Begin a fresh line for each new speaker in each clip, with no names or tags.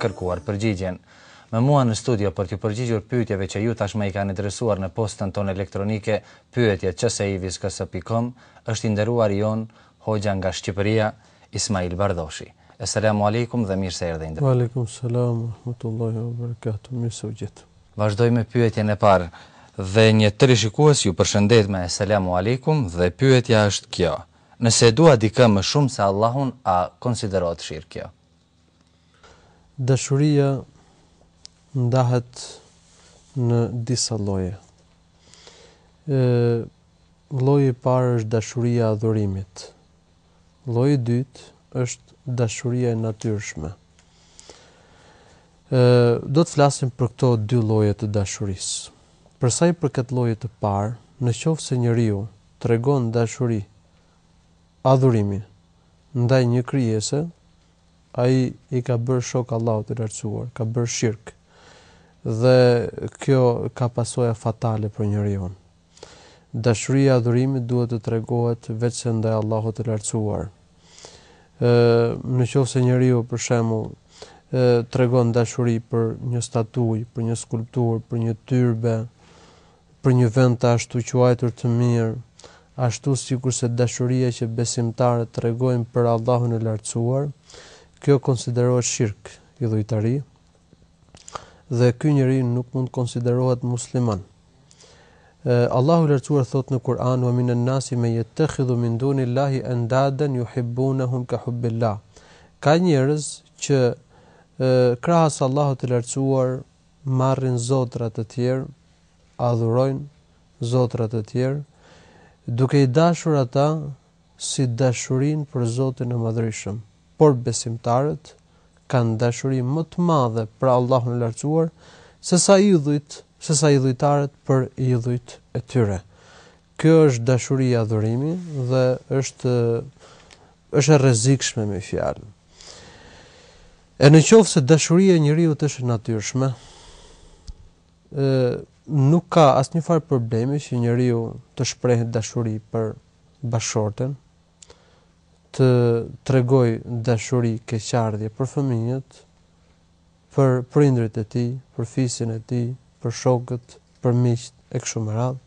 kërkuar përgjigjen. Me mua në studio për t'ju përgjigjur pyetjeve që ju tashmë i keni adresuar në postën tonë elektronike pyetje@csivis.com është i nderuari jonë hoxha nga Shqipëria, Ismail Bardhoshi. Eselamu Alejkum dhe mirë se erdhe i
nderuar. Alejkum selam wa rahmetullahi wa berekatuh, mirë se ju gjeta.
Vazhdojmë me pyetjen e parë dhe një teleshikues ju përshëndet me Eselamu Alejkum dhe pyetja është kjo, Nëse e dua dikë më shumë se Allahun a konsiderohet shirk kjo?
Dashuria ndahet në disa lloje. Lloji i parë është dashuria e adhurimit. Lloji i dytë është dashuria e natyrshme. Ë do të flasim për këto dy lloje të dashurisë. Për sa i përket llojit të parë, në qoftë se njeriu tregon dashuri adhurimi ndaj një krijese, ai i ka bërë shok Allahut të lartësuar, ka bërë shirk. Dhe kjo ka pasoja fatale për njeriun. Dashuria e adhurimit duhet të tregohet veçse ndaj Allahut të Lartësuar. Ë, në qoftë se njeriu, për shembull, ë tregon dashuri për një statujë, për një skulpturë, për një tyrbe, për një vend të ashtuquajtur të mirë, ashtu sikurse dashuria që besimtarët tregojnë për Allahun e Lartësuar, kjo konsiderohet shirk, idhujtari. dhe ky njeri nuk mund të konsiderohet musliman. Allahu i Lartësuar thotë në Kur'an: "Wa minan nasi man yattakhidhu min dunillahi andadan yuhibbunahum ka hubbillah." Ka njerëz që krahas Allahut të Lartësuar marrin zotra të tjerë, adhurojnë zotra të tjerë, duke i dashur ata si dashurinë për Zotin e Madhërishëm. por besimtarët kanë dashuri më të madhe për Allahun e Lartësuar sesa idhujt, sesa idhujtarët për idhujt e tyre. Kjo është dashuri adhurimi dhe është është e rrezikshme me një fjalë. E në qoftë se dashuria e njeriut është e natyrshme, e, nuk ka asnjë farë problemi që njeriu të shprejhet dashuri për bashkëshorten, të tregojë dashuri, keqardhje për fëmijët, për prindërit e tij, për fisin e tij, për shokët, për miqtë e kështu me radhë.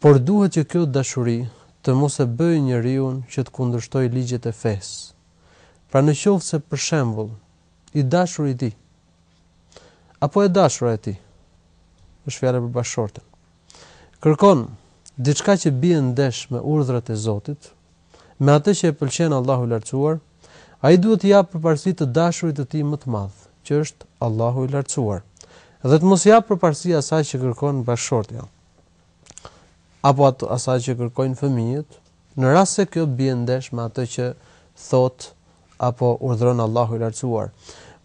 Por duhet që kjo dashuri të mos e bëjë njeriun që të kundërshtojë ligjet e fesë. Pra në qoftë se për shembull i dashuri i tij apo e dashura e tij është fjala për bashkëshorten. Kërkon diçka që bie ndesh me urdhrat e Zotit, me atë që e pëlqen Allahu i Lartësuar, ai duhet t'i japë përparësi të dashurit të tij më të madh, që është Allahu i Lartësuar, dhe të mos japë përparësi asaj që kërkon bashkëshortja, apo asaj që kërkojnë fëmijët, në rast se kjo bie ndesh me atë që thotë apo urdhëron Allahu i Lartësuar.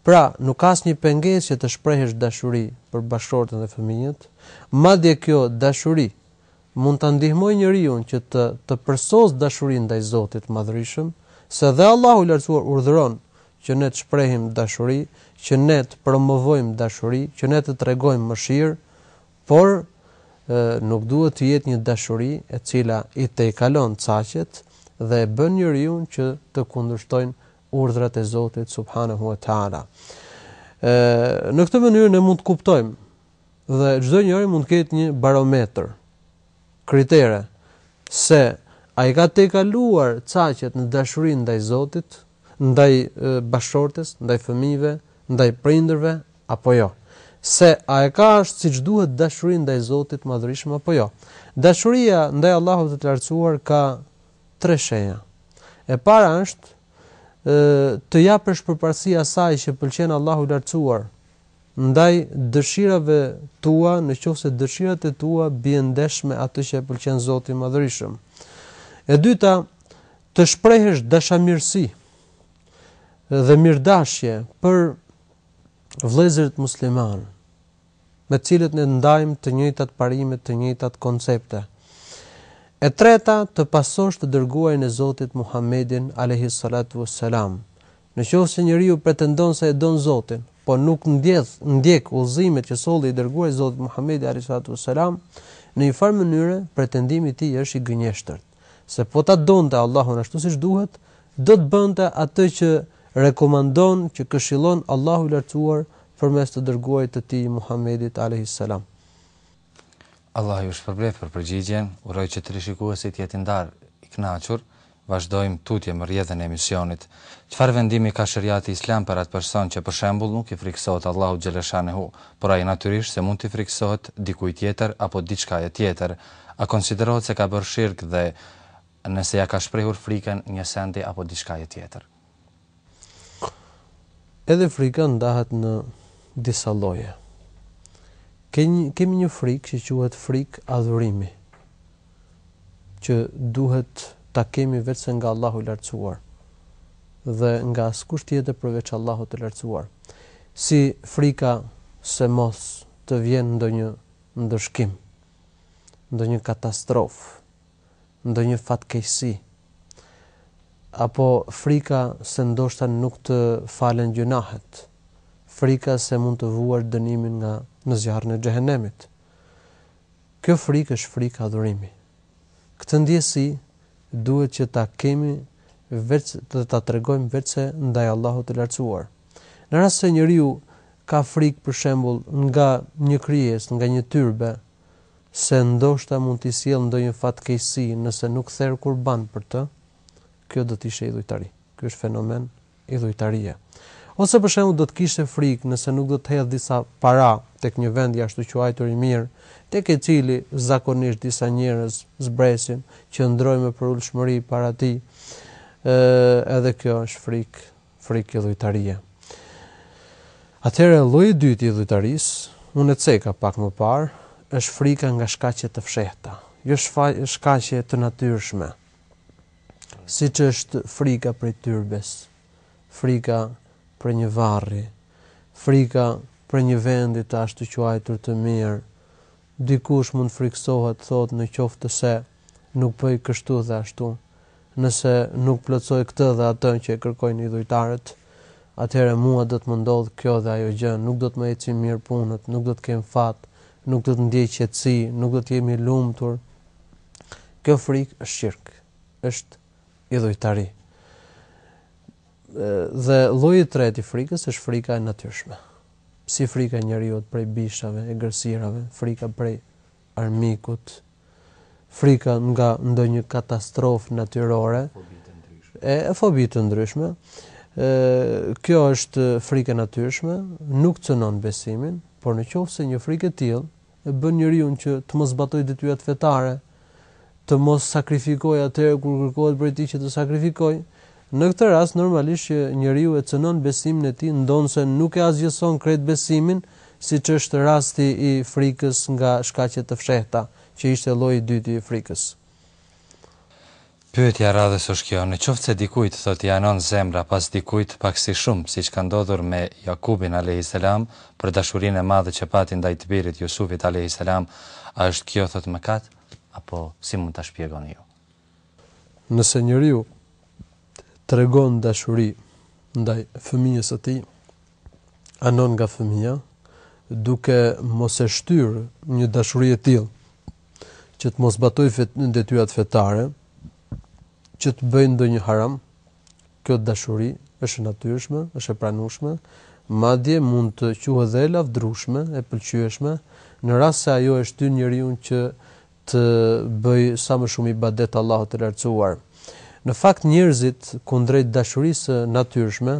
Pra, nuk ka asnjë pengesë që të shprehësh dashuri për bashkëshorten dhe fëmijët. Madje kjo dashuri mund ta ndihmojë njeriun që të të përsosë dashurinë ndaj Zotit të Madhërishëm, se dhe Allahu i Lartësuar urdhëron që ne të shprehim dashuri, që ne të promovojmë dashuri, që ne të tregojmë mëshirë, Por, nuk duhet të jetë një dashuri e cila i tejkalon caqet dhe e bën njeriun që të kundërshtojë urdhrat e Zotit subhanehu ve teala. Në këtë mënyrë ne mund të kuptojmë dhe çdo njeri mund të ketë një barometër kritere, se a i ka tejkaluar caqet në dashurinë ndaj Zotit, ndaj bashkëshortes, ndaj fëmijëve, ndaj prindërve, apo jo. Se a e ka ashtu siç duhet dashurinë ndaj Zotit të Madhërishëm apo jo. Dashuria ndaj Allahut të Lartësuar ka tre shenja. E para është, të japësh përparësi asaj që pëlqen Allahu i Lartësuar, Ndaj dëshirave tua, në qoftë se dëshirat e tua bien ndesh me atë që e pëlqen Zoti i Madhërishëm. E dyta, të shprehësh dashamirësi dhe mirëdashje për vëllezërit muslimanë, me të cilët ne ndajmë të njëjtat parime, të njëjtat koncepte. E treta, të pasosh të dërguarin e Zotit Muhammedin, alejhi salatu vesselam, Në qoftë se njeriu pretendon se e don Zotin, po nuk ndjek, udhëzimet që solli i Dërguari i Zotit Muhamedi alejhi salatu ue selam, në një farë mënyre, pretendimi i tij është i gënjeshtërt, se po ta donte Allahun ashtu siç duhet, do të bënte atë që rekomandon, që këshillon Allahu i Lartësuar përmes të Dërguarit të Tij Muhamedit alejhi selam.
Allahu ju shpërbleftë për përgjigjen, uroj që teleshikuesi të jetë ndarë i kënaqur, vazhdojmë tutje me rrjedhën e emisionit. Çfarë vendimi ka sheriati islam për atë person që për shembull nuk i frikësohet Allahut xheleshanehu, por ai natyrisht se mund t'i frikësohet dikujt tjetër apo diçkaje tjetër, a konsiderohet se ka bërë shirk dhe nëse ia ka shprehur frikën një sendi apo diçkaje tjetër.
Edhe frika ndahet në disa lloje. Kemi një frikë që quhet frikë adhurimi, që duhet ta kemi veçse nga Allahu i Lartësuar dhe nga askush tjetër përveç Allahut të Lartësuar, si frika se mos të vjen ndonjë ndëshkim, ndonjë katastrofë. ndonjë fatkeqësi apo frika se ndoshta nuk të falen gjynahet, frika se mund të vuash dënimin nga në zjarrin e xhehenemit. Kjo frikë është frikë adhurimi. Këtë ndjesi duhet që ta kemi veç dhe ta tregojmë veçse ndaj Allahut të Lartësuar. Në rast se njeriu ka frikë për shembull nga një krijesë, nga një tyrbe, se ndoshta mund t'i sjellë ndonjë fatkeqësi nëse nuk therë kurban për të, kjo do të ishte idhujtari. Ky është fenomen idhujtarie. Ose për shembull do të kishte frikë nëse nuk do të hedhë disa para tek një vend i ashtuquajtur i mirë, tek i cili zakonisht disa njerëz zbresin, qëndrojë me përulshmëri para tij. Ë, edhe kjo është frikë. Frikë idhujtarie. Atëherë lloji i dytë i idhujtarisë, unë e ceka pak më parë, është frika nga shkaqe të fshehta, jo shkaqe të natyrshme, siç është frika prej tyrbes, frika prej një varri, frika prej një vendi të ashtuquajtur të mirë. Dikush mund të frikësohet, thotë, në qoftë se Nuk bëj kështu dhe ashtu. Nëse nuk plotësoj këtë dhe atë që e kërkojnë idhujtarët, atëherë mua do të më ndodhë kjo dhe ajo gjë, nuk do të më ecin mirë punët, nuk do të kem fat, nuk do të ndjej qetësi, nuk do të jem i lumtur. Kjo frikë është shirk, është idhujtari. Dhe lloji i tretë i frikës është frika e natyrshme. Si frika e njeriut prej bishave, egërsirave, frika prej armikut, frika nga ndonjë katastrofë natyrore, e fobi të ndryshme. Ë kjo është frikë e natyrshme, nuk cënon besimin, por në qoftë se një frikë e tillë e bën njeriun që të mos zbatojë detyrat fetare, të mos sakrifikojë atëherë kur kërkohet prej tij që të sakrifikojë, në këtë rast normalisht që njeriu e cënon besimin e tij ndonëse nuk e asgjëson krejt besimin siç është rasti i frikës nga shkaqe të fshehta, që ishte lloji i dytë i frikës.
Pyetja e radhës është kjo, në qoftë se dikujt thotë i anon zemra pas dikujt pak si shumë, siç ka ndodhur me Jakubin alejhi selam, për dashurinë e madhe që pati ndaj të birit Jusufit alejhi selam, a është kjo thotë mëkat? Apo si mund ta shpjegoni ju?
Nëse njeriu tregon dashuri ndaj fëmijës së tij, anon nga fëmija, duke mos e shtyrë një dashuri e tillë që të mos zbatojë detyrat fetare, që të bëjë ndonjë haram, Kjo dashuri është e natyrshme, është e pranueshme, madje mund të quhet dhe e lavdrueshme, e pëlqyeshme, në rast se ajo e shtyn njeriun që të bëjë sa më shumë ibadet Allahut të Lartësuar. Në fakt, njerëzit kundrejt dashurisë së natyrshme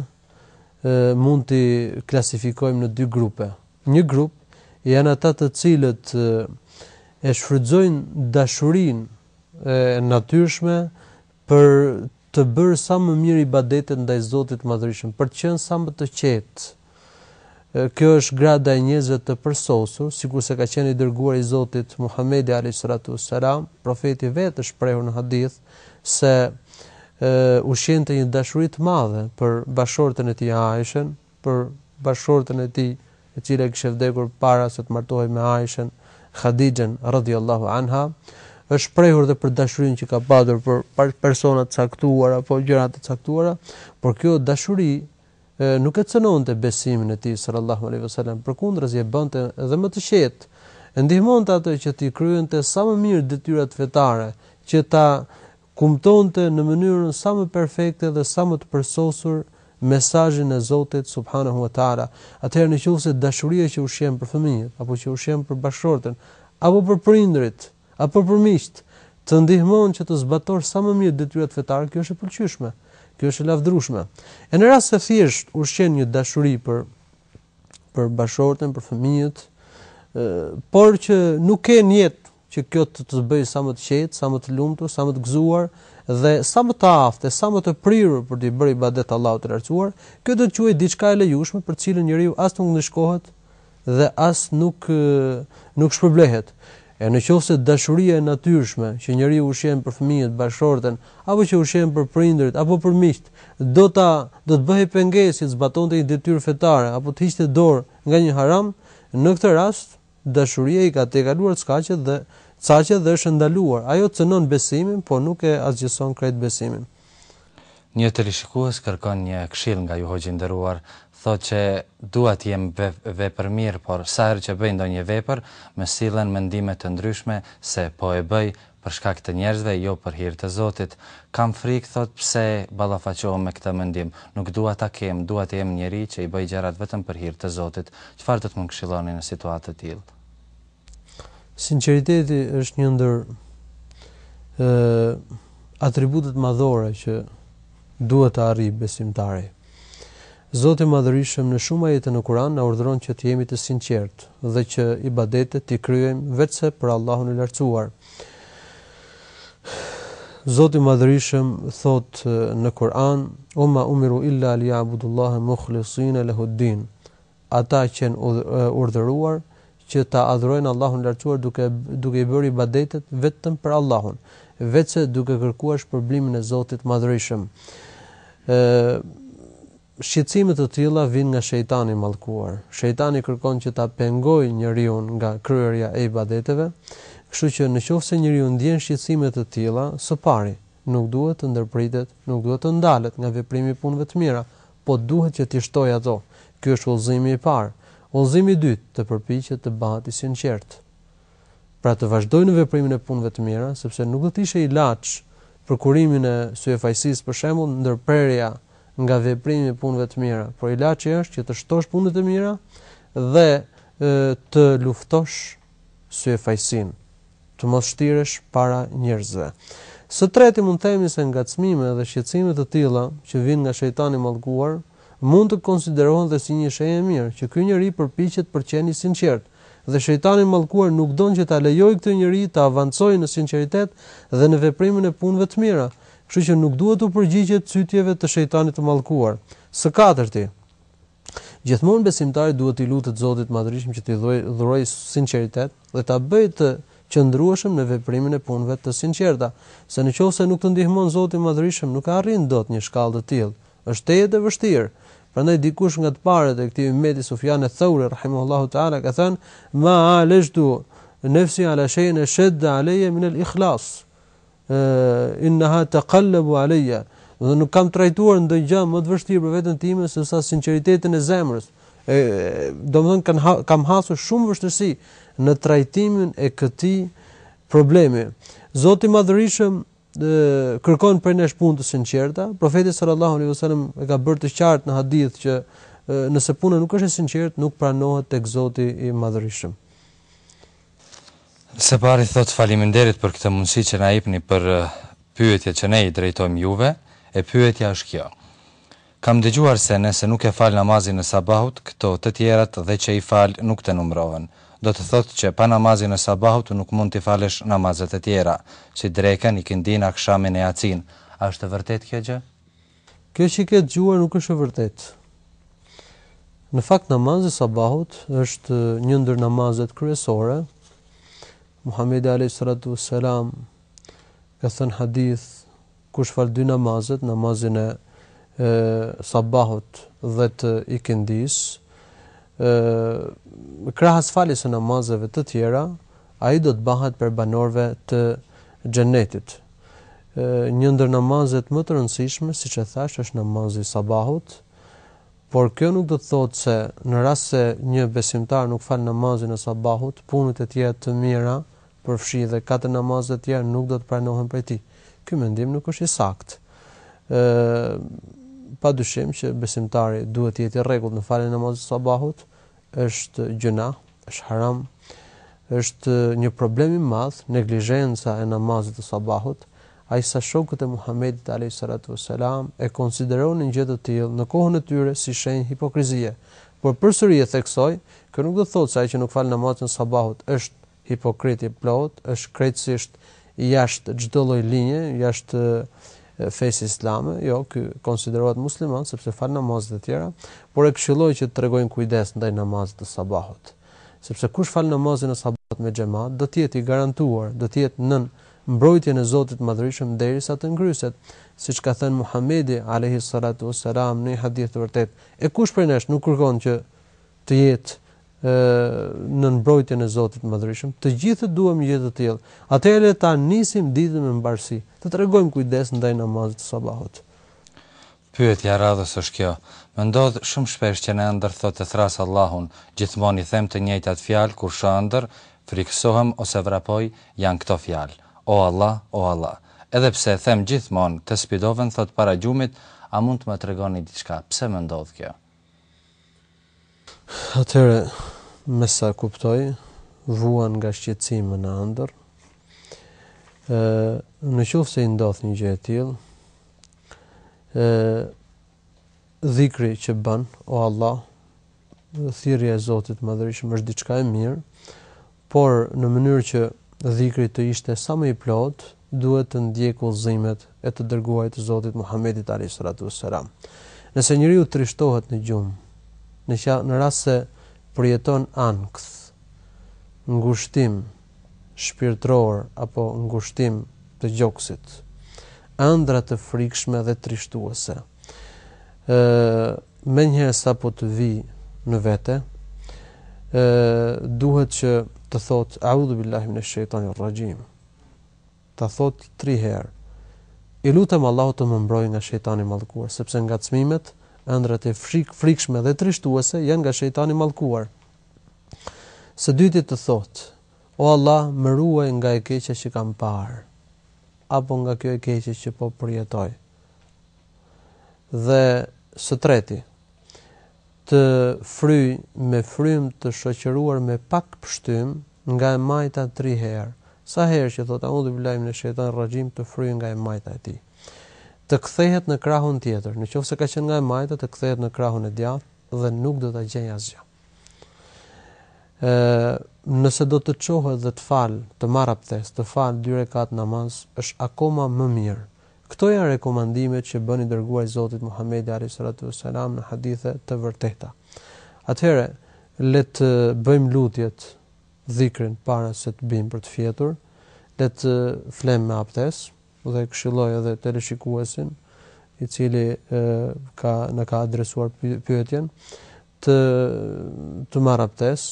mund t'i klasifikojmë në dy grupe. Një grup janë ata të cilët e shfrytëzojnë dashurinë e natyrshme Për të bërë sa më mirë ibadetet ndaj Zotit të Madhërishëm, për të qenë sa më të qetë. Kjo është grada e njerëzve të përsosur, sikurse ka qenë i dërguari i Zotit, Muhamedi alejhi salatu ves selam, Profeti vetë është shprehur në hadith se ushqente një dashuri të madhe për bashkëshorten e tij Aishën, për bashkëshorten e tij, e cila kishte vdekur para se të martohej me Aishën, Khadixhen, radhiyallahu anha, është shprehur dhe për dashurinë që ka patur për persona të caktuara apo gjëra të caktuara, por kjo dashuri nuk e cënonte besimin e tij, sallallahu alaihi wasallam, përkundrazi e bënte edhe më të qetë, e ndihmonte atë që t'i kryente sa më mirë detyrat fetare, që ta Kumtonte në mënyrën sa më perfekte dhe sa më të përsosur mesazhin e Zotit subhanehu ue teala, atëherë në qoftë se dashuria që ushqen për fëmijët, apo që ushqen për bashkëshorten, apo për prindërit, apo për miqtë, të ndihmon që të zbatosh sa më mirë detyrat fetare, kjo është e pëlqyeshme, kjo është e lavdërueshme. E në rast se thjesht ushqen një dashuri për për bashkëshorten, për fëmijët, por që nuk ke nijet, që kjo të të bëjë sa më të qetë, sa më të lumtur, sa më të gëzuar dhe sa më të aftë e sa më të prirur për t'i bërë ibadet Allahut të Lartësuar, kjo do të quhej diçka e lejushme për të cilën njeriu as nuk ndëshkohet dhe as nuk nuk shpërblehet. E në qoftë se dashuria e natyrshme që njeriu ushqen për fëmijët, bashkëshorten, apo që ushqen për prindërit apo për miqtë, do ta do të bëhej pengesë që të zbatonte një detyrë fetare apo të hiqte dorë nga një haram, në këtë rast, Dashuria i ka tejkaluar caqet dhe caqet dhe është e ndaluar. Ajo cënon besimin, por nuk e asgjëson krejt besimin.
Një teleshikues kërkon një këshillë nga ju hoxhë i nderuar, thotë që dua të jem vepërmirë por sa herë që bëj ndonjë vepër më sillen mendime të ndryshme se po e bëj Për shkak të njerëzve, jo për hir të Zotit. Kam frikë, thotë, pse ballafaqohem me këtë mendim. Nuk dua ta kem, dua të jem njeri që i bëj gjërat vetëm për hir të Zotit. Çfarë do të më këshilloni në situatë të tillë?
Sinqeriteti është një ndër atributet madhore që duhet të arrijë besimtari. Zoti i Madhërishëm në shumë ajete në Kuran na urdhëron që të jemi të sinqertë dhe që ibadetet t'i kryejmë veçse për Allahun e Lartësuar. Zoti i Madhërishëm thotë në Kuran, Ue ma umiru illa li ja'budullahe mukhlisine lehu'd-din. Ata qenë urdhëruar që ta adhurojnë Allahun e Lartësuar duke duke i bërë ibadetet vetëm për Allahun, veçse duke kërkuar shpërblimin e Zotit Madhërishëm. Ë Shqetësime të tilla vijnë nga shejtani i mallkuar. Shejtani kërkon që ta pengojë njeriun nga kryerja e ibadeteve, kështu që në qoftë se njeriu ndjen shqetësime të tilla, së pari, nuk duhet të ndërpritet, nuk duhet të ndalet nga veprimi i punëve të mira, po duhet që t'i shtojë ato. Ky është udhëzimi i parë. Udhëzimi i dytë, të përpiqet të bëhet i sinqertë. Pra të vazhdojë në veprimin e punëve të mira, sepse nuk do të ishte ilaç për kurimin e syefajësisë, për shembull, ndërprerja nga veprimi i punëve të mira, por ilaçi është që të shtosh punët e mira dhe të luftosh syefajësinë. Të mos shtiresh para njerëzve. Së treti mund të themi se ngacmime dhe shqetësime të tilla, që vijnë nga shejtani i mallkuar, mund të konsiderohen dhe si një shenjë e mirë, që ky njeri përpiqet për të qenë i sinqertë. Dhe shejtani i mallkuar nuk don që ta lejojë këtë njeri të avancojë në sinqeritet dhe në veprimin e punëve të mira, kështu që nuk duhet t'u përgjigjet cytjeve të shejtanit të mallkuar. Së katërti. Gjithmonë besimtari duhet t'i lutet Zotit të Madhërishëm që t'i dhurojë sinqeritet dhe ta bëjë të qëndrueshëm në veprimin e punëve të sinqerta, se në qoftë se nuk të ndihmon Zoti i Madhërishëm nuk e arrin dot një shkallë të tillë, është tejet e vështirë. Prandaj dikush nga të parët e këtij ymmeti Sufjan eth-Thauri rahimahullahu ta'ala ka thënë, Ma a'alajtu nefsi ala shay'in eshedde aleyye min el-ikhlas. Innaha taqallabu alaya, do të thotë nuk kam trajtuar ndonjë gjë më të vështirë për veten time se sa sinqeritetin e zemrës. E, domethënë kam kam hasur shumë vështirësi në trajtimin e këtij problemi. Zoti i Madhërishëm kërkon prej nesh punë të sinqerta. Profeti sallallahu alaihi wasallam e ka bërë të qartë në hadith që nëse puna nuk është e sinqertë, nuk pranohet tek Zoti i Madhërishëm.
Së pari thotë faliminderit për këtë mundësi që na jepni për pyetjet që ne i drejtojmë juve, e pyetja është kjo, Kam dëgjuar se nëse nuk e fal namazin e sabahut, këto të tjerat dhe që i fal nuk të numërohen. Do të thotë që pa namazin e sabahut nuk mund t'i falësh namazet e tjera, si drekën, ikindinë, akshamin e jacinë. A është e vërtetë kjo gjë?
Kjo që ke dëgjuar nuk është e vërtetë. Në fakt namazi i sabahut është një ndër namazet kryesore. Muhamedi alayhi salatu wassalam ka thënë hadith kush fal dy namazet, namazin e, e sabahut dhe të ikindis, ë krahas faljes së namazeve të tjera, ai do të bëhet prej banorëve të xhennetit. Një ndër namazet më të rëndësishme, siç e thashë, është namazi i sabahut, por kjo nuk do të thotë se në rast se një besimtar nuk fal namazin e sabahut, punët e tjera të mira, përfshi dhe katër namazet e tjera, nuk do të pranohen prej tij. Ky mendim nuk është i saktë. Ë padyshim që besimtari duhet të jetë i rregullt në faljen e namazit të sabahut, është gjynah, është haram, është një problem i madh neglizhenca e namazit të sabahut, aq sa shokët e Muhamedit alejhi salatu ue selam e konsideronin një gjë të tillë në kohën e tyre si shenjë hipokrizie. Por përsëri e theksoj, kjo nuk do të thotë se ai që nuk fal namazin e sabahut është Hipokrit i plotë, është krejtësisht jashtë çdo lloj linje, jashtë fesë islame, jo, ky konsiderohet musliman sepse fal namazet e tjera, por e këshilloj që të tregojë kujdes ndaj namazit të sabahut. Sepse kush fal namazin e sabahut me xhamat, do të jetë i garantuar, do të jetë nën mbrojtjen e Zotit të Madhërishëm derisa të ngryset, siç ka thënë Muhamedi, alejhi salatu ves selam, në një hadith të vërtetë, E kush prej nesh nuk kërkon që të jetë nën mbrojtjen e Zotit të Madhërishëm. Të gjithë duam një gjë të tillë. Atëherë le ta nisim ditën me mbarësi, të tregojmë kujdes ndaj namazit të sabahut.
Pyetja e radhës është kjo, Më ndodh shumë shpesh që në ëndërr thotë e thras Allahun, gjithmonë i them të njëjtat fjalë kur shoh ëndërr, frikësohem ose vrapoj, janë këto fjalë, O Allah, o Allah. Edhe pse e them gjithmonë, dovën thotë para gjumit, a mund të më tregoni diçka, pse më ndodh kjo?
Atëherë, me sa kuptoj, vuan nga shqetësimi në ëndërr. Ë, në qoftë se i ndodh një gjë e tillë, ë dhikri që bën, o Allah, thirrja e Zotit të Madhërishëm është diçka e mirë, Por, në mënyrë që dhikri të ishte sa më i plotë, duhet të ndjekë udhëzimet e të Dërguarit të Zotit Muhammedit alejhi salatu ves selam. Nëse njeriu trishtohet në gjumë, në qa, në rast se përjeton ankth, ngushtim shpirtëror apo ngushtim të gjoksit, ëndrra të frikshme dhe trishtuese, ë menjëherë sapo të vijë në vete ë duhet që të thotë eudhu bilahi minesh shejtanir raxhim ta thotë 3 herë i lutem Allahut të më mbrojë nga shejtani i mallkuar sepse ngacmimet ëndrrat e frik, frikshme dhe trishtuese janë nga shejtani i mallkuar së dyti të thotë o Allah më ruaj nga e keqja që kam parë apo nga kjo e keqe që po përjetoj. Dhe së treti, të fryjë me frymë të shoqëruar me pak pështymë nga e majta tri herë, sa herë që thotë Eudhu bilahi minesh shejtanir raxhim të fryjë nga e majta e tij. Të kthehet në krahun tjetër, në qoftë se ka qenë nga e majta të kthehet në krahun e djathtë dhe nuk do ta gjejë asgjë. Ë, nëse do të çohet dhe të falë, të marrë abdes, të falë dy rekate namaz, është akoma më mirë Këto janë rekomandimet që bën i dërguari i Zotit Muhamedi alejhi salatu ves selam në hadithe të vërteta. Atëherë, le të bëjmë lutjet, dhikrin para se të bimë për të fjetur, le të flemë me abdes dhe këshilloj edhe teleshikuesin i cili ka na ka adresuar pyetjen të të marrë abdes,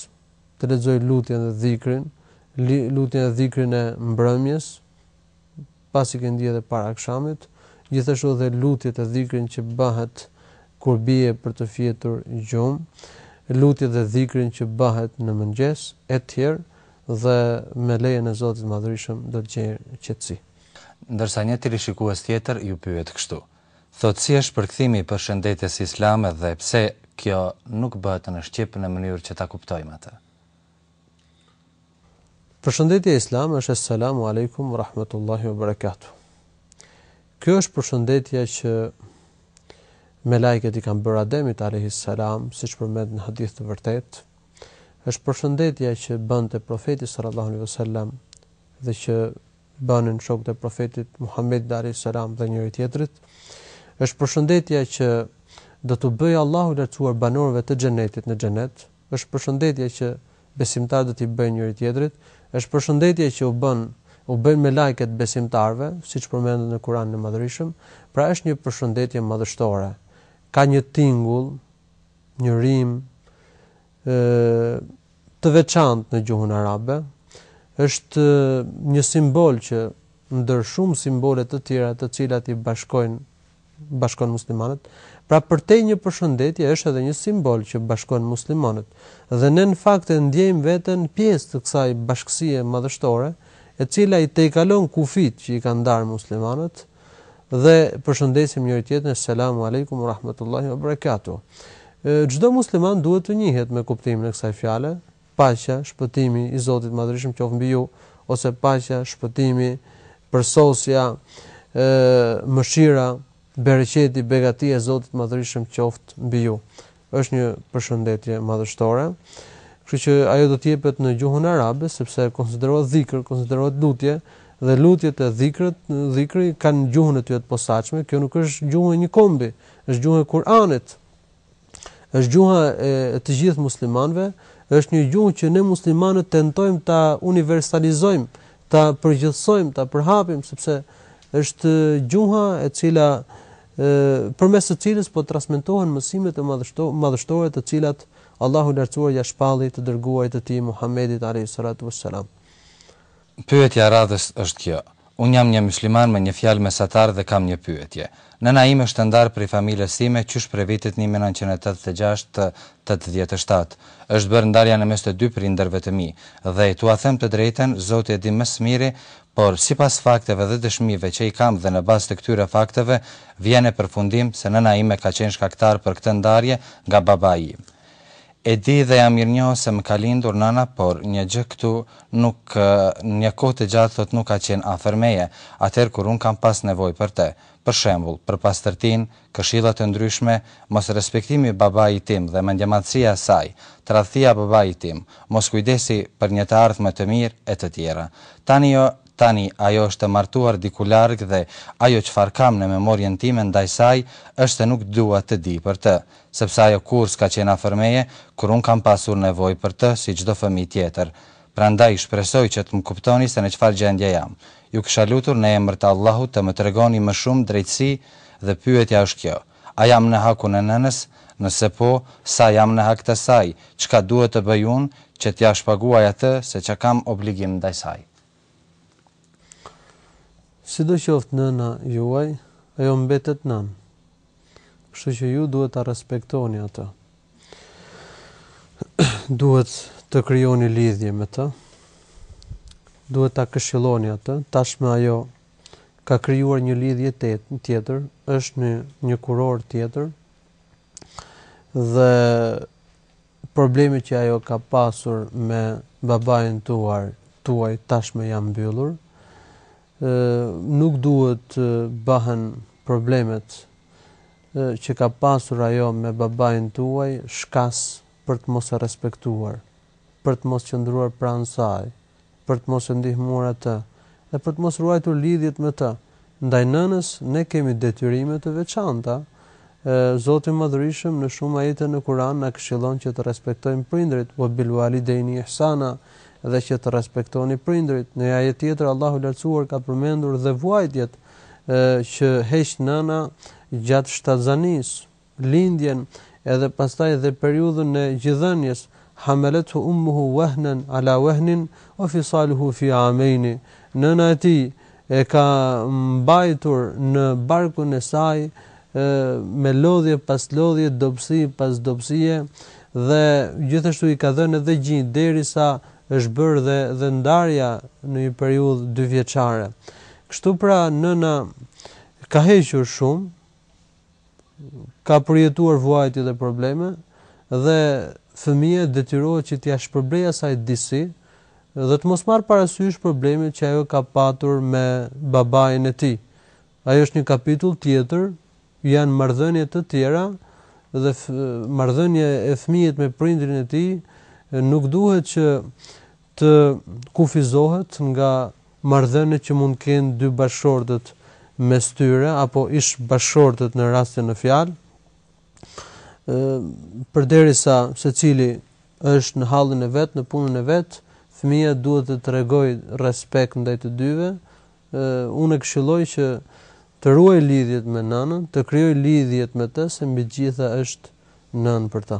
të lexojë lutjen dhe dhikrin, lutjen dhe dhikrin e mbrëmjes pas ikindie dhe para akshamit, gjithashtu dhe lutjet e dhikrin që bëhet kur bie për të fjetur gjumë, lutjet dhe dhikrin që bëhet në mëngjes, etj, dhe me lejen e Zotit të Madhërishëm do të gjejë qetësi.
Ndërsa një teleshikues tjetër ju pyet kështu, Thotë si është përkthimi i përshëndetjes islame dhe pse kjo nuk bëhet në shqip në mënyrë që ta kuptojmë atë?
Përshëndetja islame është Esselamu Alejkum wa Rahmetullahi wa Berekatuh. Kjo është përshëndetja që melajket i kanë bërë Ademit Alejhi Selam, siç përmendet në hadith të vërtetë, është përshëndetja që bënte profeti sallallahu alaihi wasallam dhe që bënin shokët e profetit Muhammed alejhi selam ndaj njëri tjetrit, është përshëndetja që do të bëjë Allahu i Lartësuar banorëve të xhenetit në xhenet, është përshëndetja që besimtarët do t'i bëjnë njëri tjetrit, është përshëndetje që u bën u bëjnë melajket besimtarëve, siç përmendet në Kuranin e Madhërishëm, pra është një përshëndetje madhështore, ka një tingull, një rimë, ë të veçantë në gjuhën arabe, është një simbol që ndër shumë simbole të tjera të cilat i bashkojnë bashkon muslimanët, pra përtej një përshëndetje është edhe një simbol që bashkon muslimanët dhe ne në fakt e ndjejmë veten pjesë të kësaj bashkësie madhështore e cila i tejkalon kufijtë që i kanë ndarë muslimanët dhe përshëndesim njëri tjetrin selamu alejkum rahmetullahi wa berekatuh. Çdo musliman duhet të njihet me kuptimin e kësaj fjale, Paqja, shpëtimi i Zotit të Madhërishëm qoftë mbi ju, ose paqja, shpëtimi, përsosja, e, mëshira, bereqeti, begatia e Zotit të Madhërishëm qoftë mbi ju. Është një përshëndetje madhështore. Kështu që ajo do të jepet në gjuhën arabe sepse konsiderohet dhikr, konsiderohet lutje dhe lutjet e dhikrit, dhikri kanë gjuhën e tyre të posaçme, kjo nuk është gjuhë e një kombi, është gjuhë e Kur'anit. Është gjuha e të gjithë muslimanëve, është një gjuhë që ne muslimanët tentojmë ta universalizojmë, ta përgjithësojmë, ta përhapim sepse është gjuha e cila përmes së cilës po transmetohen mësimet madhështore të cilat Allahu i Lartësuar ja shpalli të dërguarit të tij Muhammedit alayhi salatu wassalam.
Pyetja e radhës është kjo, Unë jam një mysliman me një fjalë mesatar dhe kam një pyetje. Nëna ime është e ndarë prej familjes sime qysh prej vitit një mijë e nëntëqind e tetëdhjetë e gjashtë tetëdhjetë e shtatë. Është bërë ndarja në mes të dy prindërve të mi. Dhe, t'ua them të drejtën, Zoti e di më së miri, por, sipas fakteve dhe dëshmive që i kam dhe në bazë të këtyre fakteve, vjen në përfundim se nëna ime ka qenë shkaktarë për këtë ndarje nga babai im. E di dhe jam mirënjohës se më ka lindur nëna por një gjë këtu nuk një kohë të gjatë thotë nuk ka qenë afër meje atëherë kur unë kam pas nevojë për të. Për shembull, për pastërtinë, këshilla të ndryshme, mos respektimi i babait tim dhe mendjemadhësia e saj, tradhtia e babait tim, mos kujdesi për një të ardhme të mirë e të tjera. Tani jo tani ajo është e martuar diku larg dhe ajo çfarë kam në memorien time ndaj saj është se nuk dua të di për të. Sepse ajo kurrë s'ka qenë afër meje, kur unë kam pasur nevojë për të, si çdo fëmijë tjetër. Prandaj, shpresoj që të më kuptoni se në çfarë gjendje jam. Ju kisha lutur në emër të Allahut të më tregoni me shumë drejtësi dhe pyetja është kjo, A jam në hakun e nënës? Nëse po, sa jam në hak të saj? Çka duhet të bëj unë, që t'ia shpaguaj atë se çka kam obligim ndaj saj?
Sido qoftë nëna juaj, ajo mbetet nënë. Kështu që ju duhet ta respektoni atë. duhet të krijoni lidhje me të. Duhet ta këshilloni atë. Tashmë ajo ka krijuar një lidhje tjetër, është në një kurorë tjetër. Dhe problemet që ajo ka pasur me babain tuaj, tuaj tashmë janë mbyllur. Nuk duhet të bëhen problemet që ka pasur ajo me babain tuaj shkas për të mos e respektuar, për të mos qëndruar pranë saj, për të mos e ndihmuar atë dhe për të mos ruajtur lidhjet me të. Ndaj nënës ne kemi detyrime të veçanta. Zoti i Madhërishëm në shumë ajete në Kuran na këshillon që të respektojmë prindërit, "wa bil walidejni ihsana", dhe që të respektoni prindërit. Në një ajet tjetër Allahu i Lartësuar ka përmendur dhe vuajtjet që heq nëna gjatë shtatzanisë, lindjen edhe pastaj dhe periudhën e gjidhënies, Hamalethu ummuhu wahnan ala wahnin wa fisaluhu fi aamayn, Nëna e tij e ka mbajtur në barkun e saj me lodhje pas lodhje, dobësi pas dobësie dhe gjithashtu i ka dhënë edhe gjin derisa është bërë dhe dhe ndarja në një periudhë dyvjeçare. Kështu pra nëna ka hequr shumë. ka përjetuar vuajtje dhe probleme dhe fëmija detyrohet që t'ia shpërblejë asaj disi dhe të mos marrë parasysh problemet që ajo ka patur me babain e tij. Ajo është një kapitull tjetër, janë marrëdhënie të tjera dhe marrëdhënia e fëmijës me prindërin e tij nuk duhet që të kufizohet nga marrëdhëniet që mund të kenë dy bashkëshortët mes tyre apo ish-bashkëshortët në rastin në fjalë, përderisa secili është në hallin e vet, në punën e vet, fëmija duhet të tregojë respekt ndaj të dyve, unë e këshilloj që të ruajë lidhjet me nënën, të krijojë lidhjet me të se mbi të gjitha është nënë për të.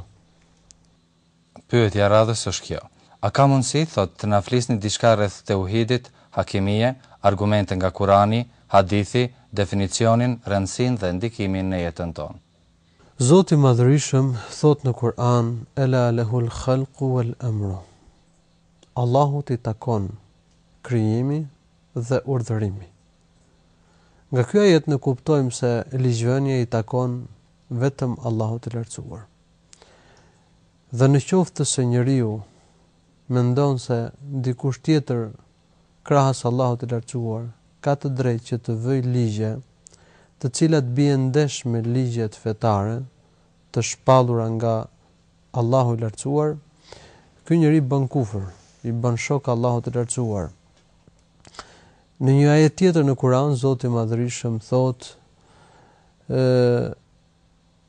Pyetja e radhës është kjo, A ka mundësi, thotë, të na flisni diçka rreth teuhidit, hakimije, argumente nga Kurani, hadithi, definicionin, rëndësinë dhe ndikimin në jetën tonë?
Zoti i Madhërishëm thotë në Kur'an, Ela lehul khalku wal amru, Allahut i takon krijimi dhe urdhërimi. Nga ky ajet ne kuptojmë se ligjvënia i takon vetëm Allahut të Lartësuar. Dhe në qoftë se njeriu mendon se dikush tjetër krahas Allahut të Lartësuar ka të drejtë që të vëjë ligje, të cilat bien ndesh me ligjet fetare të shpallura nga Allahu i Lartësuar, ky njeri bën kufër, i bën shok Allahut të Lartësuar. Në një ajet tjetër në Kur'an, Zoti i Madhërishëm thotë,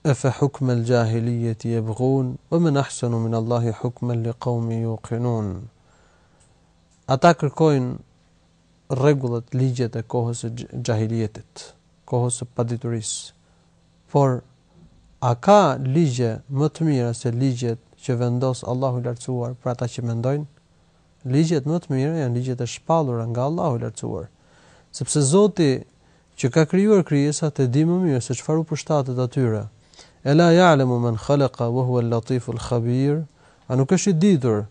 Efe hukmel xhahilijjeti jebghuun, ve men ahsenu min Allahi hukmen li qaumin juqinuun. Ata kërkojnë rregullat, ligjet e kohës së xhahilijetit, kohës së paditurisë. Por a ka ligje më të mira se ligjet që vendos Allahu i Lartësuar për ata që mendojnë? Ligjet më të mira janë ligjet e shpallura nga Allahu i Lartësuar, sepse Zoti Që ka krijuar krijesat e di më mirë se çfarë u përshtatet atyre. Ela ja'lemu men khalaqa wa huwal latiful khabir A nuk është i ditur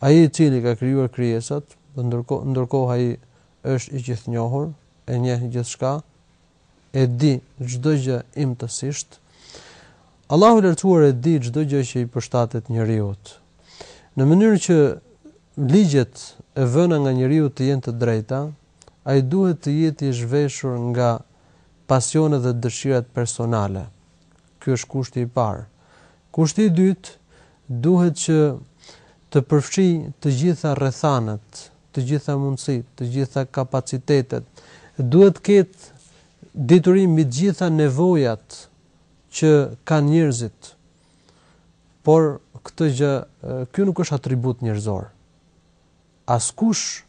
Ai i cili ka krijuar krijesat dhe ndërkohë ndërkohë Ai është i gjithënjohur, e njeh gjithçka, e di çdo gjë imtësisht. Allahu i Lartësuar e di çdo gjë që i përshtatet njeriut. Në mënyrë që ligjet e vëna nga njeriu të jenë të drejta, Ai duhet të jetë i zhveshur nga pasionet dhe dëshirat personale. Ky është kushti i parë. Kushti i dytë, duhet që të përfshijë të gjitha rrethanat, të gjitha mundësitë, të gjitha kapacitetet. Duhet të ketë dituri mbi të gjitha nevojat që kanë njerëzit. Por këtë gjë, ky nuk është atribut njerëzor. Askush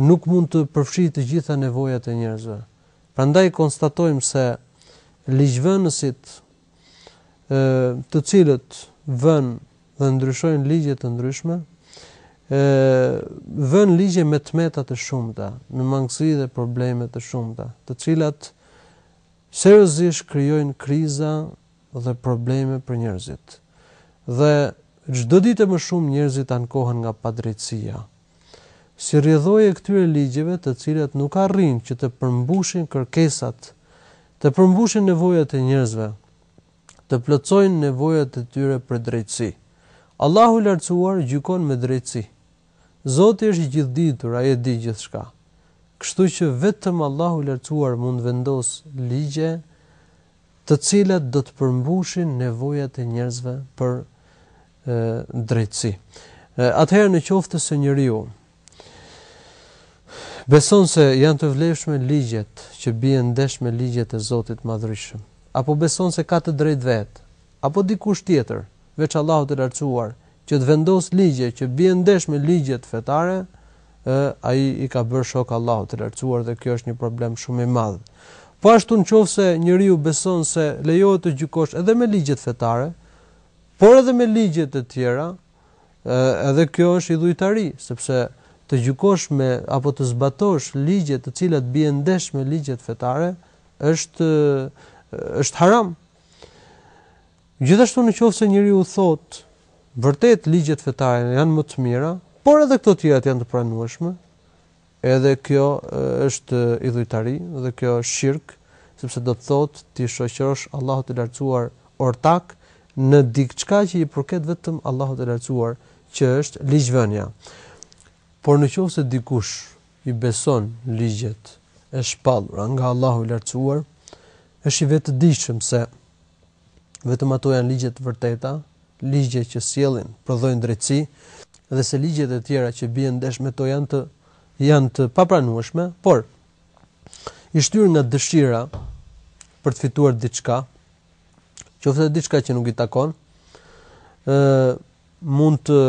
nuk mund të përfshijë të gjitha nevojat e njerëzve. Prandaj konstatojmë se ligjvënësit të cilët vënë dhe ndryshojnë ligje të ndryshme, vënë ligje me të meta të shumta, me mangësi dhe probleme të shumta, të cilat seriozisht krijojnë kriza dhe probleme për njerëzit. Dhe çdo ditë e më shumë njerëzit ankohen nga padrejtësia. Si rrjedhojë e këtyre ligjeve të cilat nuk arrijnë që të përmbushin kërkesat, të përmbushin nevojat e njerëzve, të plotësojnë nevojat e tyre për drejtësi. Allahu i Lartësuar gjykon me drejtësi. Zoti është i gjithëditur, Ai e di gjithçka. Kështu që vetëm Allahu i Lartësuar mund të vendosë ligje të cilat do të përmbushin nevojat e njerëzve për drejtësi. Atëherë në qoftë se njeriu beson se janë të vlefshme ligjet që bien ndesh me ligjet e Zotit Madhërishëm, apo beson se ka të drejtë vetë, apo dikush tjetër, veç Allahut të lartësuar, që të vendosë ligje që bien ndesh me ligjet fetare, e ai i ka bërë shok Allahut të Lartësuar dhe kjo është një problem shumë i madh. Po ashtu nëqoftëse njeriu beson se lejohet të gjykosh edhe me ligjet fetare, por edhe me ligjet e tjera, e edhe kjo është idhujtari, sepse të gjykosh me apo të zbatosh ligje të cilat bien ndesh me ligjet fetare është është haram. Gjithashtu nëqoftëse njeriu thotë Vërtet ligjet fetare janë më të mira, por edhe këto të tjerat janë të pranueshme, edhe kjo është idhujtari dhe kjo është shirk, sepse do të thotë t'i shoqërosh Allahut të Lartësuar ortak në diçka që i përket vetëm Allahut të Lartësuar, që është ligjvënia. Por në qoftë se dikush i beson ligjet e shpallura nga Allahu i Lartësuar, është i vetëdijshëm se, Vetëm ato janë ligje të vërteta, ligje që sjellin, prodhojnë drejtësi, dhe se ligjet e tjera që bien ndesh me to janë të janë të papranueshme, por i shtyrë nga dëshira për të fituar diçka, qoftë diçka që nuk i takon, ë mund të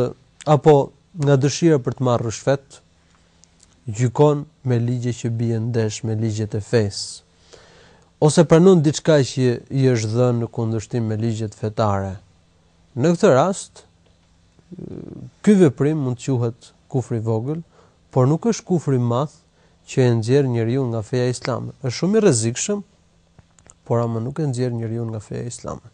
apo nga dëshira për të marrë ryshfet, gjykon me ligje që bien ndesh me ligjet e fesë, ose pranon diçka që i është dhënë në kundërshtim me ligjet fetare. Në këtë rast, ky veprim mund të quhet kufër i vogël, por nuk është kufër i madh që e nxjerr njeriu nga feja islame. Është shumë i rrezikshëm, por ama nuk e nxjerr njeriu nga feja islame.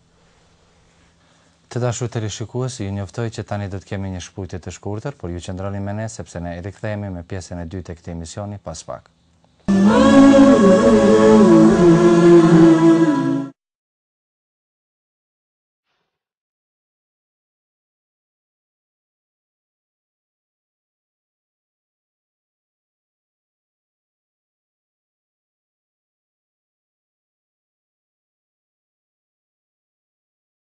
Të dashur teleshikues, ju njoftoj që tani do të kemi një shkëputje të shkurtër, por ju qëndroni me ne sepse ne rikthehemi me pjesën e dytë e këtij emisioni pas pak.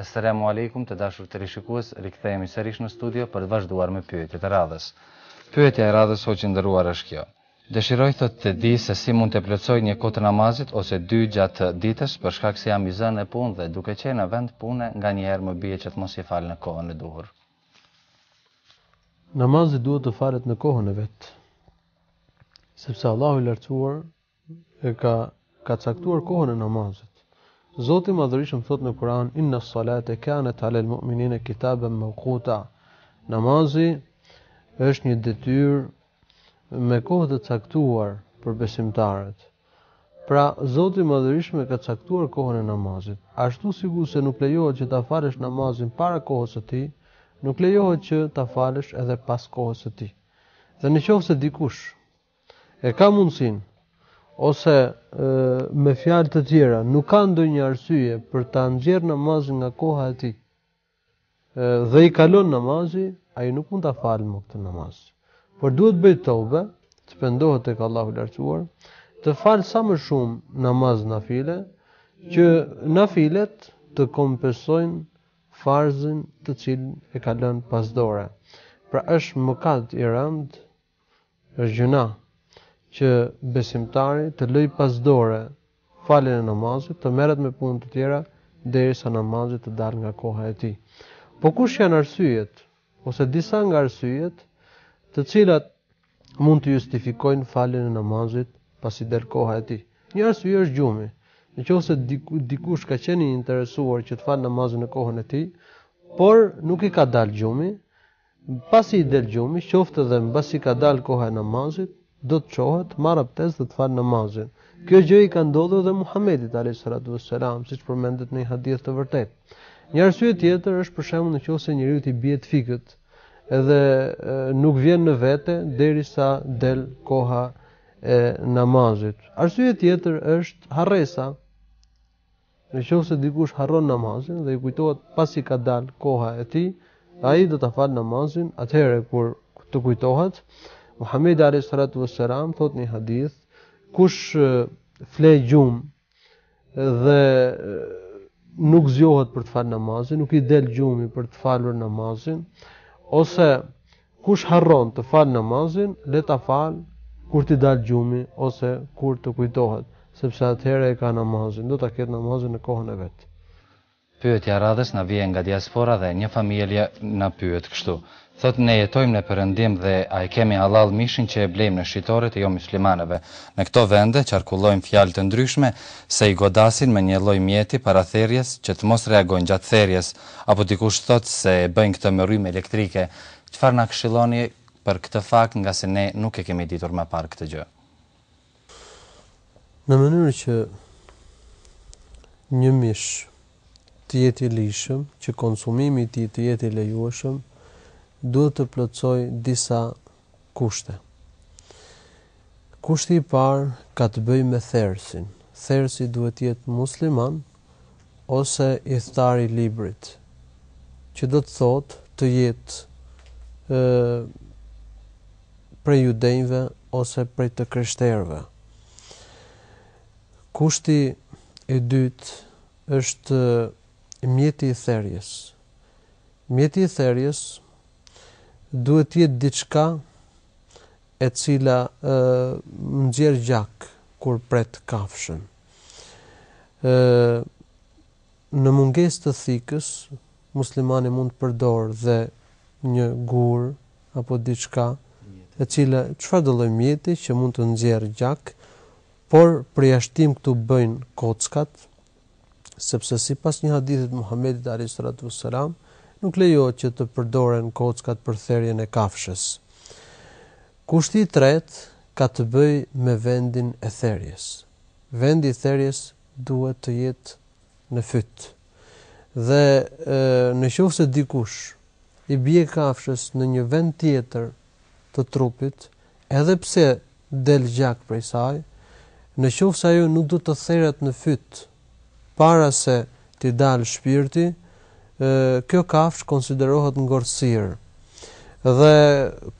Esselamu alejkum të dashur teleshikues, rikthehemi sërish në studio për të vazhduar me pyetjet e radhës. Pyetja e radhës hoxhë i nderuar është kjo. Dëshiroj thotë të di se si mund të plotësoj një kohë të namazit ose dy gjatë ditës për shkak se jam i zënë në punë dhe duke qenë në vend pune nganjëherë më bie që të mos i fal në kohën e duhur.
Namazi duhet të falet në kohën e vet, sepse Allahu i lartësuar e ka ka caktuar kohën e namazit. Zoti i Madhërishëm thotë në Kur'an inna salate kanat ala al mu'minina kitaban mawquta. Namazi është një detyrë me kohë të caktuar për besimtarët. Pra, Zoti i Madhërishëm e ka caktuar kohën e namazit. Ashtu sikurse nuk lejohet që ta falësh namazin para kohës së tij, nuk lejohet që ta falësh edhe pas kohës së tij. Dhe në qoftë se dikush E ka mundësinë ose me fjalë të tjera, nuk ka ndonjë arsye për ta nxjerrë namazin nga koha e tij. Dhe i kalon namazi, ai nuk mund ta falë më këtë namaz. Por duhet të bëjë tobe, të pendohet tek Allahu i Lartësuar, të falë sa më shumë namaz nafile, që nafilet të kompensojnë farzin të cilin e ka lënë pas dore. Pra është mëkat i rëndë Është gjynah që besimtari të lërë pas dore faljen e namazit, të merret me punë të tjera derisa namazi të dalë nga koha e tij. Po kush janë arsyet ose disa nga arsyet të cilat mund të justifikojnë faljen e namazit pasi del koha e tij? Një arsye është gjumi. Në qoftë se dikush ka qenë i interesuar që të falë namazin në kohën e tij, por nuk i ka dalë gjumi, Pasi i del gjumi, qoftë edhe mbasi ka dalë koha e namazit, do të çohet, të marrë abdest dhe të falë namazin. Kjo gjë i ka ndodhur edhe Muhamedit, alejhi salatu ves selam, siç përmendet në një hadith të vërtetë. Një arsye tjetër është për shembull në qoftë se njeriut i bie të fikët, edhe nuk vjen në vete derisa del koha e namazit. Arsye tjetër është harresa. Në qoftë se dikush harron namazin dhe i kujtohet pasi ka dalë koha e tij, ai do ta falë namazin atëherë kur të kujtohet. Muhamedi alejhi salatu ves selam thotë në një hadith, kush fle gjum dhe nuk zgjohet për të falë namazin, nuk i del gjumi për të falur namazin, ose Kush harron të falë namazin, le ta falë kur t'i dalë gjumi ose kur të kujtohet, sepse atëherë e ka namazin, do ta ketë namazin në kohën e vet.
Pyetja e radhës na vjen nga diaspora dhe një familje na pyet kështu, thotë ne jetojmë në Perëndim dhe a e kemi hallall mishin që e blejmë në shitoret e jomyslimanëve? Në këto vende qarkullojnë fjalë të ndryshme se i godasin me një lloj mjeti para therjes që të mos reagojnë gjatë therjes, apo dikush thotë se e bëjnë këtë me rrymë elektrike, Çfarë na këshilloni për këtë fakt ngase ne nuk e kemi ditur më parë këtë gjë?
Në mënyrë që një mish të jetë i ligjshëm, që konsumimi i tij të jetë i lejueshëm, duhet të plotësojë disa Kushte. Kushti i parë ka të bëjë me therësin. Therësi duhet të jetë musliman ose ithtar i librit, që do të thotë të jetë ë prej judenjve ose prej të krishterëve. Kushti i dytë është mjeti i therjes. Mjeti i therjes Duhet të jetë diçka e cila nxjerr gjak kur pret kafshën. Në mungesë të thikës, muslimani mund të përdorë dhe një gur apo diçka e cila çfarëdo lloj mjeti që mund të nxjerrë gjak, por përjashtim këtu bëjnë kockat, sepse sipas një hadithi të Muhamedit alejhi salatu ves selam, nuk lejohet që të përdoren kockat për therjen e kafshës. Kushti i tretë ka të bëjë me vendin e therjes. Vendi i therjes duhet të jetë në fyt. Dhe e, në qoftë se dikush i bie kafshës në një vend tjetër të trupit, edhe pse del gjak prej saj, në qoftë se ajo nuk do të theret në fyt para se t'i dalë shpirti, kjo kafshë konsiderohet ngordhësirë. Dhe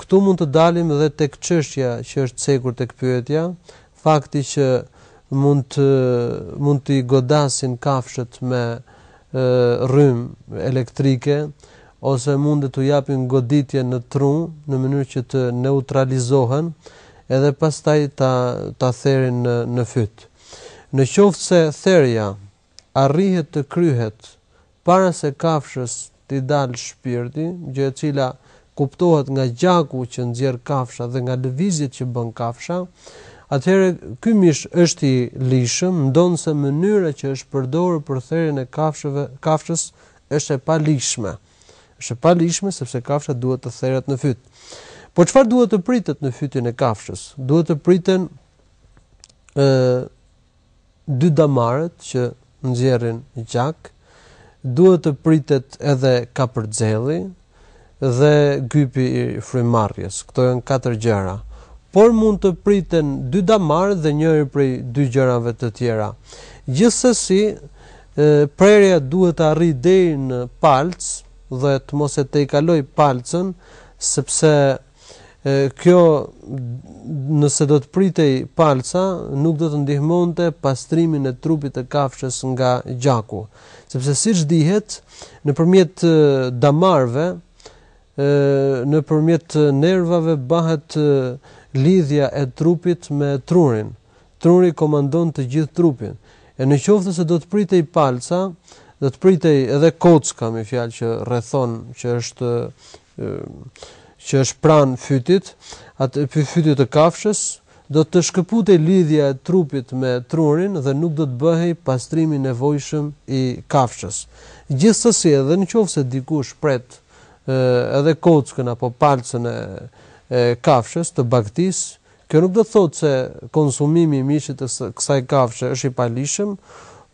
këtu mund të dalim dhe tek çështja që është cekur tek pyetja, Fakti që mund të mund t'i godasin kafshët me rrymë elektrike ose mund t'u japin goditje në tru në mënyrë që të neutralizohen edhe pastaj ta ta therin në në fyt. Në qoftë se therja arrihet të kryhet para se kafshës t'i dalë shpirti, gjë e cila kuptohet nga gjaku që nxjerr kafsha dhe nga lëvizjet që bën kafsha, atëherë ky mish është i ligjshëm, ndonëse mënyra që është përdorur për therjen e kafshëve, kafshës është e paligjshme. Është e paligjshme sepse kafsha duhet të theret në fyt. Po çfarë duhet të pritet në fytin e kafshës? Duhet të priten ë dy damarët që nxjerrin gjak, duhet të pritet edhe kapërcelli dhe gypi i frymëmarrjes. Këto janë katër gjëra. Por mund të priten dy damarët dhe njëri prej dy gjërave të tjera. Gjithsesi, prerja duhet të arrijë deri në palcë dhe të mos e tejkalojë palcën, sepse Kjo nëse do të pritej palca, nuk do të ndihmonte pastrimin e trupit të kafshës nga gjaku, sepse siç dihet, nëpërmjet damarëve, nëpërmjet nervave bëhet lidhja e trupit me trurin. Truri komandon të gjithë trupin. E në qoftë se do të pritej palca, do të pritej edhe kocka, me fjalë që rrethon, që është që është pranë fytit, atë fytit të kafshës, do të shkëputej lidhja e trupit me trurin dhe nuk do të bëhej pastrimi i nevojshëm i kafshës. Gjithsesi, edhe në qoftë se dikush pret edhe kockën apo palcën e kafshës, të bagëtisë, kjo nuk do të thotë se konsumimi i mishit të kësaj kafshe është i paligjshëm,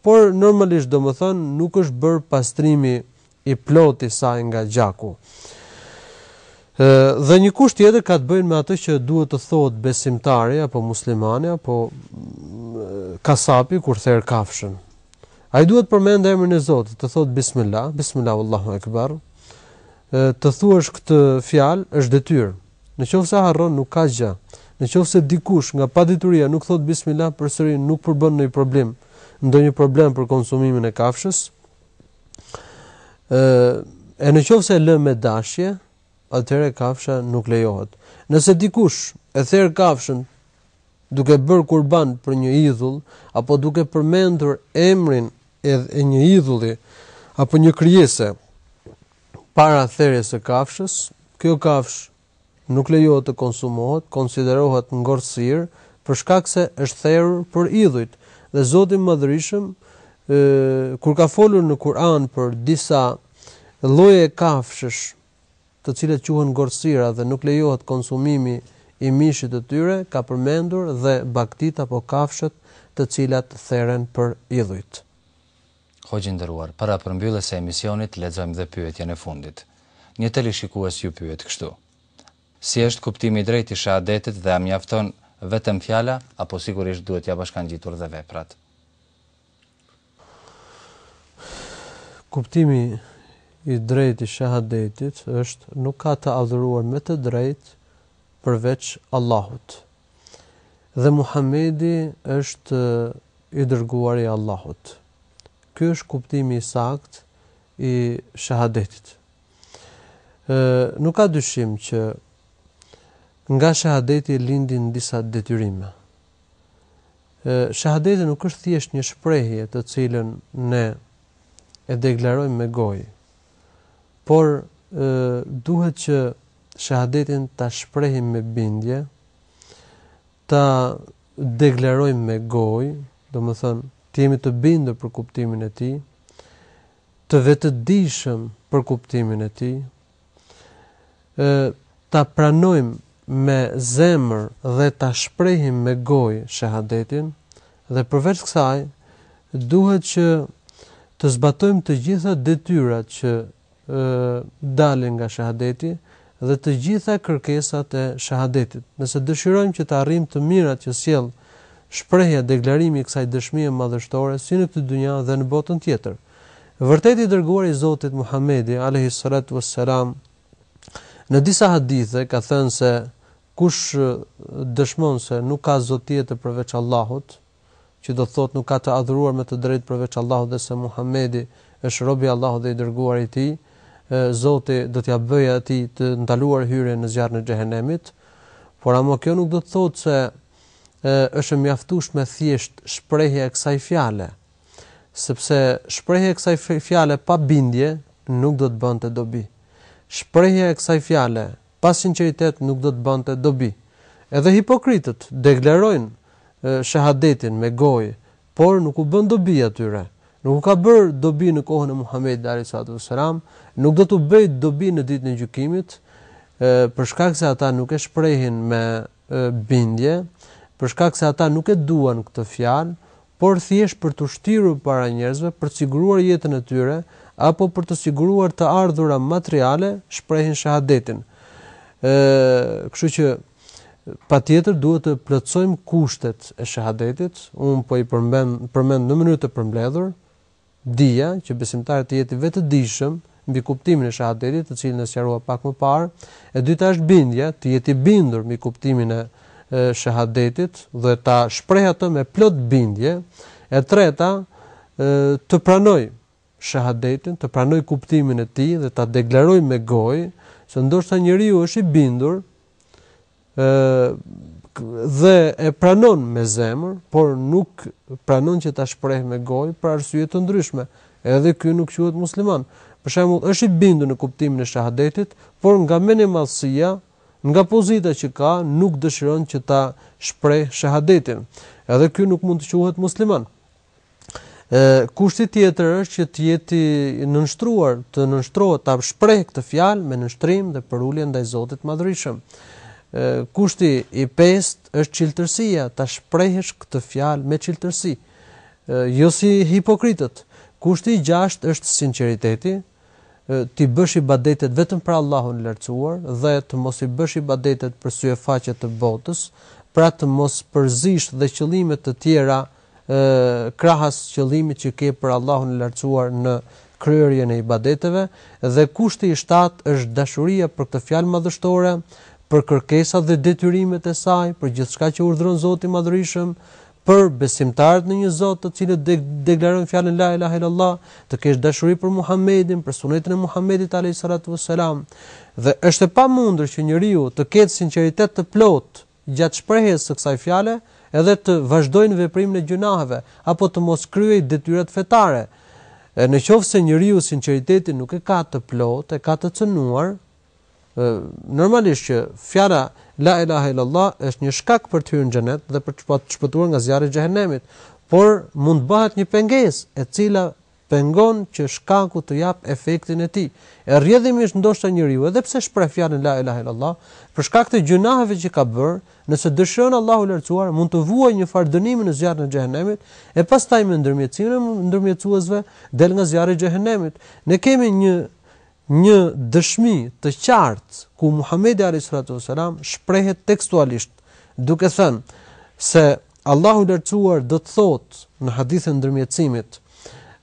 por normalisht, domethënë, nuk është bërë pastrimi i plotë i saj nga gjaku. Dhe një kusht tjetër ka të bëjë me atë që duhet të thotë besimtari apo muslimani apo kasapi kur ther kafshën. Ai duhet të përmendë emrin e Zotit, të thotë bismillah, bismillah wallahu akbar. Të thuash këtë fjalë është detyrë. Në qoftë se harron nuk ka gjë. Në qoftë se dikush nga padituria nuk thotë bismillah përsëri nuk përbën ndonjë problem, ndonjë problem për konsumimin e kafshës, Ë e në qoftë se lë me dashje, atëherë kafsha nuk lejohet. Nëse dikush e therr kafshën duke bërë kurban për një idhull apo duke përmendur emrin e një idhulli apo një krijese para therjes së kafshës, kjo kafshë Nuk lejohet të konsumohet, konsiderohet ngordhësirë, për shkak se është therur për idhujt. Dhe Zoti Madhërishëm, kur ka folur në Kur'an për disa lloje kafshësh, të cilat quhen ngordhësira dhe nuk lejohet konsumimi i mishit të tyre, ka përmendur dhe bagëtitë apo kafshët të cilat theren për idhujt.
Hoxhë i nderuar, para përmbylljes së emisionit lexojmë dhe pyetjen e fundit. Një teleshikues ju pyet kështu, Si është kuptimi i drejtë i shahadetit dhe a mjafton vetëm fjala apo sigurisht duhet t'ia bashkangjitur dhe veprat?
Kuptimi i drejtë i shahadetit është nuk ka të adhuruar me të drejtë përveç Allahut. Dhe Muhamedi është i dërguari i Allahut. Ky është kuptimi i saktë i shahadetit. Ë nuk ka dyshim që nga shahadeti lindin disa detyrime. Ë shahadeti nuk është thjesht një shprehje të cilën ne e deklarojmë me gojë, Por duhet që shahadetin ta shprehim me bindje, ta deklarojmë me gojë, domethënë të jemi të bindur për kuptimin e tij, të vetëdijshëm për kuptimin e tij, ta pranojmë me zemër dhe ta shprehim me gojë shahadetin, dhe përveç kësaj duhet që të zbatojmë të gjitha detyrat që dalin nga shahadeti dhe të gjitha kërkesat e shahadetit. Nëse dëshirojmë që të arrijmë të mirat që sjell shprehja, deklarimi i kësaj dëshmie madhështore si në këtë dynja dhe në botën tjetër. Vërtet i Dërguari i Zotit Muhamedi, alejhi salatu ue selam, në disa hadithe ka thënë se, Kush dëshmon se nuk ka Zot tjetër përveç Allahut, që do të thotë nuk ka të adhuruar me të drejtë përveç Allahut dhe se Muhamedi është rob i Allahut dhe i Dërguari i Tij, Zoti do t'ia bëjë atij të ndaluar hyrjen në zjarrin e Xhehenemit. Por ama kjo nuk do të thotë se është e mjaftueshme thjesht shprehja e kësaj fjale, Sepse shprehja e kësaj fjale pa bindje nuk do të bënte dobi. Shprehja e kësaj fjale pa sinqeritet nuk do të bënte dobi. Edhe hipokritët deklarojnë shahadetin me gojë, por nuk u bën dobi atyre. Nuk u ka bërë dobi në kohën e Muhamedit alejhi salatu ue selam, nuk do t'u bëjë dobi në Ditën e Gjykimit, për shkak se ata nuk e shprehin me bindje, për shkak se ata nuk e duan këtë fjalë, por thjesht për t'u shtirur para njerëzve, për të siguruar jetën e tyre, apo për të siguruar të ardhura materiale, shprehin shahadetin. E, kështu që patjetër duhet të plotësojmë kushtet e shahadetit, unë po i përmend përmend në mënyrë të përmbledhur, Dija, që besimtari të jetë i vetëdijshëm mbi kuptimin e shahadetit, të cilin e sqarua pak më parë. E dyta është bindja, të jetë i bindur mbi kuptimin e shahadetit dhe ta shprehë atë me plot bindje. E treta, të pranojë shahadetin, të pranojë kuptimin e tij dhe ta deklarojë me gojë, se ndoshta njeriu është i bindur dhe e pranon me zemër, por nuk pranon që ta shprehë me gojë për arsye të ndryshme, edhe ky nuk quhet musliman. Për shembull, është i bindur në kuptimin e shahadetit, por nga mendjemadhësia, nga pozita që ka, nuk dëshiron që ta shprehë shahadetin. Edhe ky nuk mund të quhet musliman. Kushti tjetër është që të jetë i nënshtruar, të nënshtrohet, ta shprehë këtë fjalë me nënshtrim dhe përulje ndaj Zotit të Madhërishëm. Kushti i pestë është çiltërsia, ta shprehësh këtë fjalë me çiltërsi, jo si hipokritët. Kushti i gjashtë është sinqeriteti, t'i bësh ibadetet vetëm për Allahun e Lartësuar dhe të mos i bësh ibadetet për syefaqe të botës, pra të mos përzish dhe qëllime të tjera krahas qëllimit që ke për Allahun e Lartësuar në kryerjen e ibadeteve, dhe kushti i shtatë është dashuria për këtë fjalë madhështore, për kërkesat dhe detyrimet e saj, për gjithçka që urdhëron Zoti i Madhërishëm, për besimtarët në një Zot të cilët deklarojnë fjalën La ilahe illallah, të kesh dashuri për Muhamedin, për Sunetin e Muhamedit alejhi salatu vesselam. Dhe është e pamundur që njeriu të ketë sinqeritet të plotë gjatë shprehjes së kësaj fjale, edhe të vazhdojë në veprimin e gjynaheve, apo të mos kryejë detyrat fetare. E në qoftë se njeriu sinqeritetin nuk e ka të plotë, e ka të cënuar, normalisht që fjala La ilahe illallah është një shkak për të hyrë në xhenet dhe për të shpëtuar nga zjarri i xhehenemit, por mund të bëhet një pengesë, e cila pengon që shkaku të japë efektin e tij. E rrjedhimisht ndoshta njeriu, edhe pse shpreh fjalën la ilahe illallah, për shkak të gjynaheve që ka bërë, nëse dëshiron Allahu i Lartësuar, mund të vuajë një farë dënimi në zjarrin e xhehenemit, e pastaj me ndërmjetësimin e ndërmjetësuesve del nga zjarri i xhehenemit. Ne kemi një një dëshmi të qartë ku Muhamedi alejhi salatu vesselam shprehet tekstualisht duke thënë se Allahu i Lartësuar do të thotë në hadithin e ndërmjetësimit,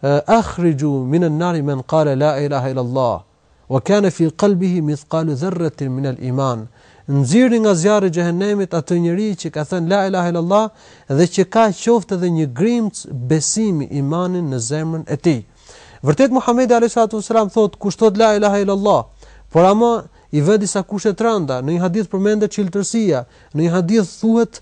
Akhrijju min an-nari men qala la ilaha illa Allah wa kana fi qalbihi mithqalu dharratin min al-iman. Nxirrni nga zjarri i xhehenemit atë njeri që ka thënë la ilaha illa Allah dhe që ka qoftë edhe një grimcë besimi imanin në zemrën e tij. Vërtet Muhamedi alayhi salatu wasalam thotë kush thotë la ilaha illa Allah, por ama i vë disa kushte të rënda. Në një hadith përmendet çiltërsia, në një hadith thuhet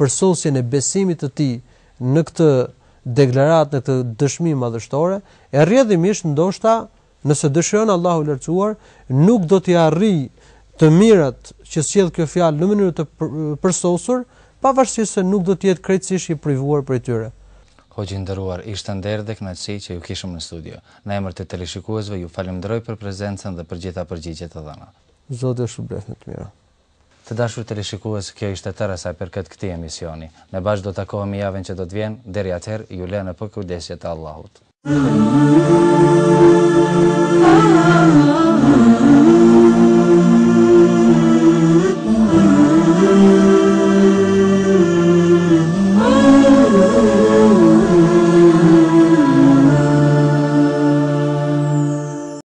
përsosjen e besimit të tij në këtë deklaratë, në këtë dëshmi madhështore, e rrjedhimisht ndoshta nëse dëshiron Allahu i Lartësuar, nuk do t'i arrijë të mirat që sjell kjo fjalë në mënyrë të përsosur, pavarësisht se nuk do të jetë krejtësisht i privuar prej tyre.
Hoxhë i nderuar, ishte nder dhe kënaqësi që ju kishim në studio. Në emër të teleshikuesve ju falënderoj për prezencën dhe për gjitha përgjigjet e dhëna.
Zoti ju shpërbleftë me të mira.
Të dashur teleshikues kjo ishte e tëra sa i përket këtij emisioni. Ne bashkë do të takohemi javën që do të vjen, deri atëherë ju lë në përkujdesje të Allahut.